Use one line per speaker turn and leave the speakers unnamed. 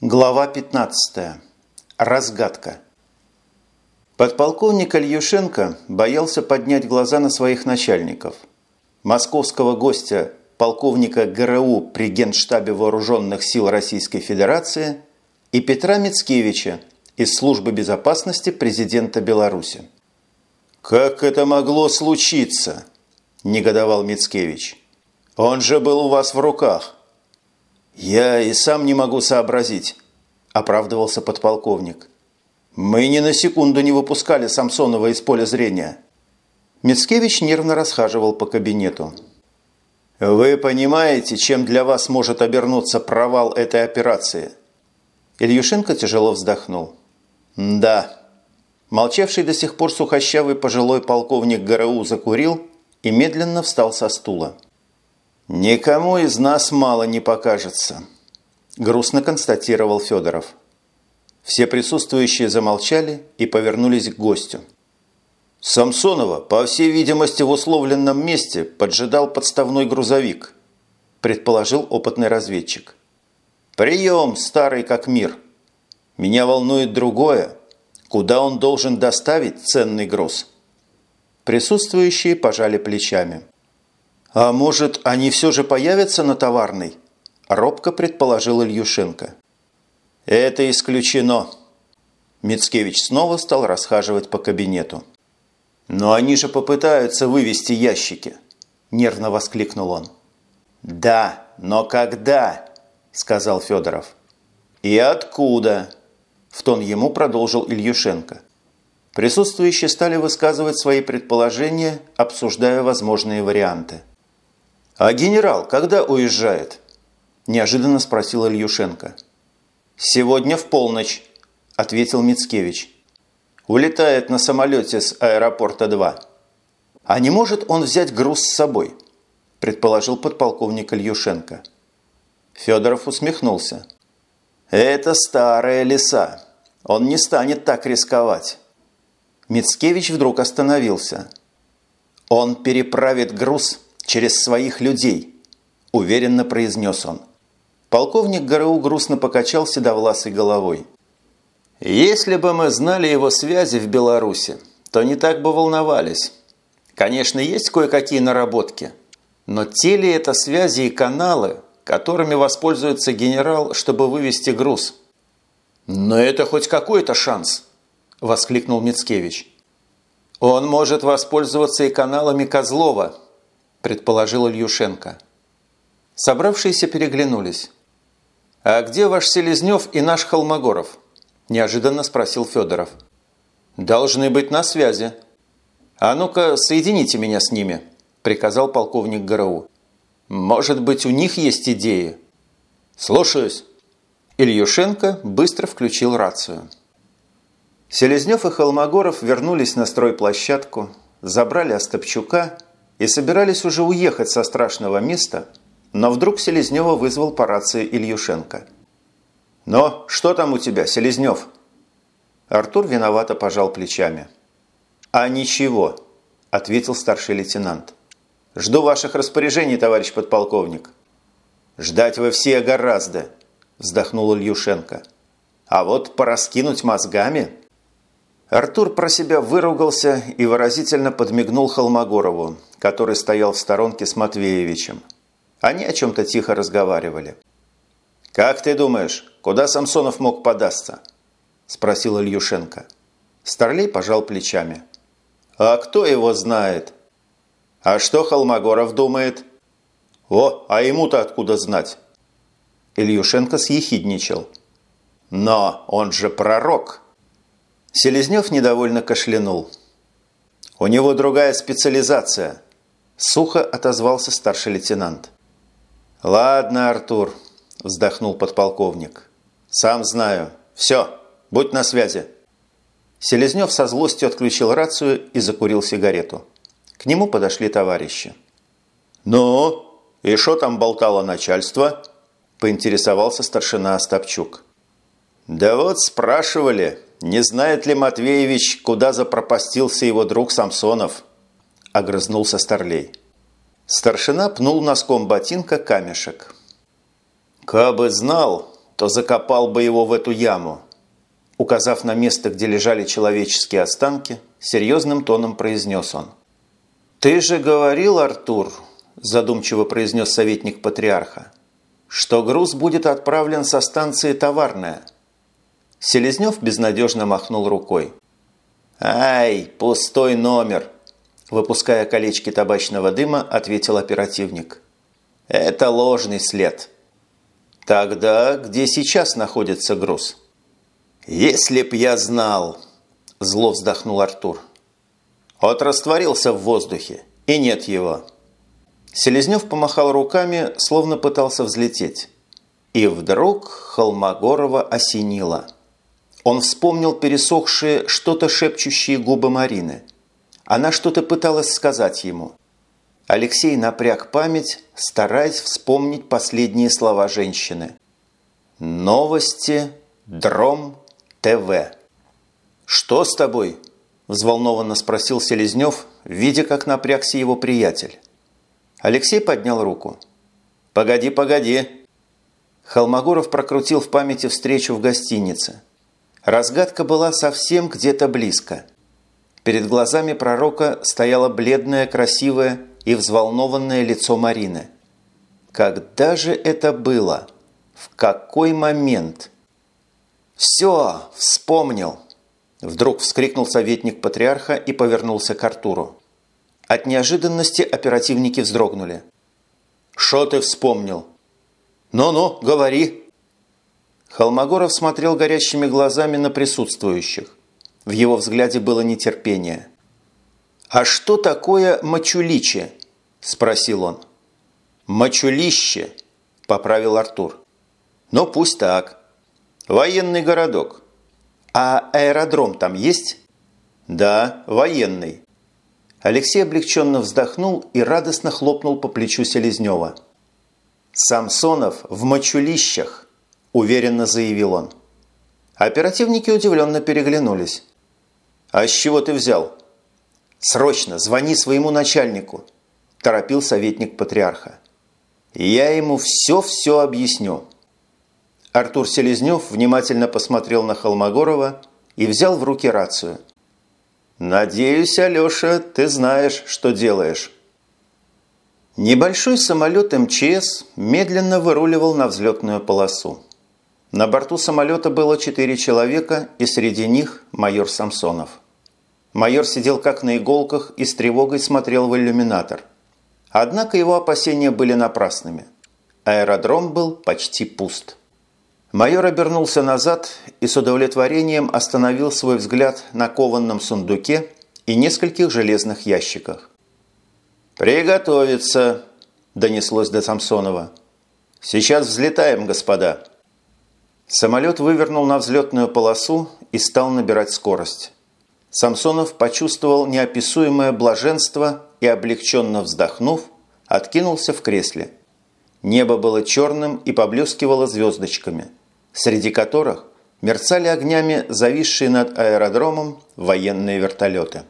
Глава 15. Разгадка. Подполковник Ильюшенко боялся поднять глаза на своих начальников. Московского гостя, полковника ГРУ при Генштабе Вооруженных сил Российской Федерации и Петра Мицкевича из Службы безопасности президента Беларуси. «Как это могло случиться?» – негодовал Мицкевич. «Он же был у вас в руках». «Я и сам не могу сообразить», – оправдывался подполковник. «Мы ни на секунду не выпускали Самсонова из поля зрения». Мицкевич нервно расхаживал по кабинету. «Вы понимаете, чем для вас может обернуться провал этой операции?» Ильюшенко тяжело вздохнул. «Да». Молчавший до сих пор сухощавый пожилой полковник ГРУ закурил и медленно встал со стула. «Никому из нас мало не покажется», – грустно констатировал Федоров. Все присутствующие замолчали и повернулись к гостю. Самсонова, по всей видимости, в условленном месте поджидал подставной грузовик, предположил опытный разведчик. Прием, старый как мир. Меня волнует другое. Куда он должен доставить ценный груз? Присутствующие пожали плечами. «А может, они все же появятся на товарной?» – робко предположил Ильюшенко. «Это исключено». Мицкевич снова стал расхаживать по кабинету. «Но они же попытаются вывести ящики!» – нервно воскликнул он. «Да, но когда?» – сказал Федоров. «И откуда?» – в тон ему продолжил Ильюшенко. Присутствующие стали высказывать свои предположения, обсуждая возможные варианты. «А генерал когда уезжает?» – неожиданно спросил Ильюшенко. «Сегодня в полночь», – ответил Мицкевич. «Улетает на самолете с аэропорта 2». «А не может он взять груз с собой?» – предположил подполковник Ильюшенко. Федоров усмехнулся. «Это старая лиса. Он не станет так рисковать». Мицкевич вдруг остановился. «Он переправит груз через своих людей», – уверенно произнес он. Полковник ГРУ грустно покачал седовласой головой. «Если бы мы знали его связи в Беларуси, то не так бы волновались. Конечно, есть кое-какие наработки, но те ли это связи и каналы, которыми воспользуется генерал, чтобы вывести груз?» «Но это хоть какой-то шанс!» – воскликнул Мицкевич. «Он может воспользоваться и каналами Козлова», – предположил Ильюшенко. Собравшиеся переглянулись. «А где ваш Селезнев и наш Холмогоров?» – неожиданно спросил Федоров. «Должны быть на связи». «А ну-ка, соедините меня с ними», – приказал полковник ГРУ. «Может быть, у них есть идеи?» «Слушаюсь». Ильюшенко быстро включил рацию. Селезнев и Холмогоров вернулись на стройплощадку, забрали Остапчука и собирались уже уехать со страшного места, но вдруг Селезнева вызвал по рации Ильюшенко. «Но что там у тебя, Селезнев?» Артур виновато пожал плечами. «А ничего», – ответил старший лейтенант. «Жду ваших распоряжений, товарищ подполковник». «Ждать вы все гораздо», – вздохнул Ильюшенко. «А вот пораскинуть мозгами...» Артур про себя выругался и выразительно подмигнул Холмогорову, который стоял в сторонке с Матвеевичем. Они о чем-то тихо разговаривали. «Как ты думаешь, куда Самсонов мог податься?» – спросил Ильюшенко. Старлей пожал плечами. «А кто его знает?» «А что Холмогоров думает?» «О, а ему-то откуда знать?» Ильюшенко съехидничал. «Но он же пророк!» Селезнев недовольно кашлянул. «У него другая специализация», – сухо отозвался старший лейтенант. «Ладно, Артур», – вздохнул подполковник. «Сам знаю. Все, будь на связи». Селезнев со злостью отключил рацию и закурил сигарету. К нему подошли товарищи. «Ну, и что там болтало начальство?» – поинтересовался старшина Остапчук. «Да вот спрашивали, не знает ли Матвеевич, куда запропастился его друг Самсонов?» – огрызнулся Старлей. Старшина пнул носком ботинка камешек. «Кабы знал, то закопал бы его в эту яму. Указав на место, где лежали человеческие останки, серьезным тоном произнес он. «Ты же говорил, Артур, – задумчиво произнес советник патриарха, – что груз будет отправлен со станции «Товарная». Селезнев безнадежно махнул рукой. «Ай, пустой номер!» Выпуская колечки табачного дыма, ответил оперативник. «Это ложный след». «Тогда где сейчас находится груз?» «Если б я знал!» – зло вздохнул Артур. «Вот растворился в воздухе, и нет его». Селезнев помахал руками, словно пытался взлететь. И вдруг Холмогорова осенило. Он вспомнил пересохшие, что-то шепчущие губы Марины. Она что-то пыталась сказать ему. Алексей напряг память, стараясь вспомнить последние слова женщины. «Новости. Дром. ТВ». «Что с тобой?» – взволнованно спросил Селезнев, видя, как напрягся его приятель. Алексей поднял руку. «Погоди, погоди!» Холмогоров прокрутил в памяти встречу в гостинице. Разгадка была совсем где-то близко. Перед глазами пророка стояло бледное, красивое и взволнованное лицо Марины. Когда же это было? В какой момент? «Все, вспомнил!» Вдруг вскрикнул советник патриарха и повернулся к Артуру. От неожиданности оперативники вздрогнули. «Шо ты вспомнил?» «Ну-ну, говори!» Холмогоров смотрел горящими глазами на присутствующих. В его взгляде было нетерпение. «А что такое мочуличе?» – спросил он. «Мочулище», – поправил Артур. «Ну, пусть так. Военный городок. А аэродром там есть?» «Да, военный. Алексей облегченно вздохнул и радостно хлопнул по плечу Селезнева. «Самсонов в мочулищах», – уверенно заявил он. Оперативники удивленно переглянулись. «А с чего ты взял?» «Срочно звони своему начальнику», – торопил советник патриарха. «Я ему все-все объясню». Артур Селезнев внимательно посмотрел на Холмогорова и взял в руки рацию – «Надеюсь, Алеша, ты знаешь, что делаешь». Небольшой самолет МЧС медленно выруливал на взлетную полосу. На борту самолета было четыре человека, и среди них майор Самсонов. Майор сидел как на иголках и с тревогой смотрел в иллюминатор. Однако его опасения были напрасными. Аэродром был почти пуст. Майор обернулся назад и с удовлетворением остановил свой взгляд на кованном сундуке и нескольких железных ящиках. «Приготовиться!» – донеслось до Самсонова. «Сейчас взлетаем, господа!» Самолет вывернул на взлетную полосу и стал набирать скорость. Самсонов почувствовал неописуемое блаженство и, облегченно вздохнув, откинулся в кресле. Небо было черным и поблескивало звездочками – среди которых мерцали огнями зависшие над аэродромом военные вертолеты.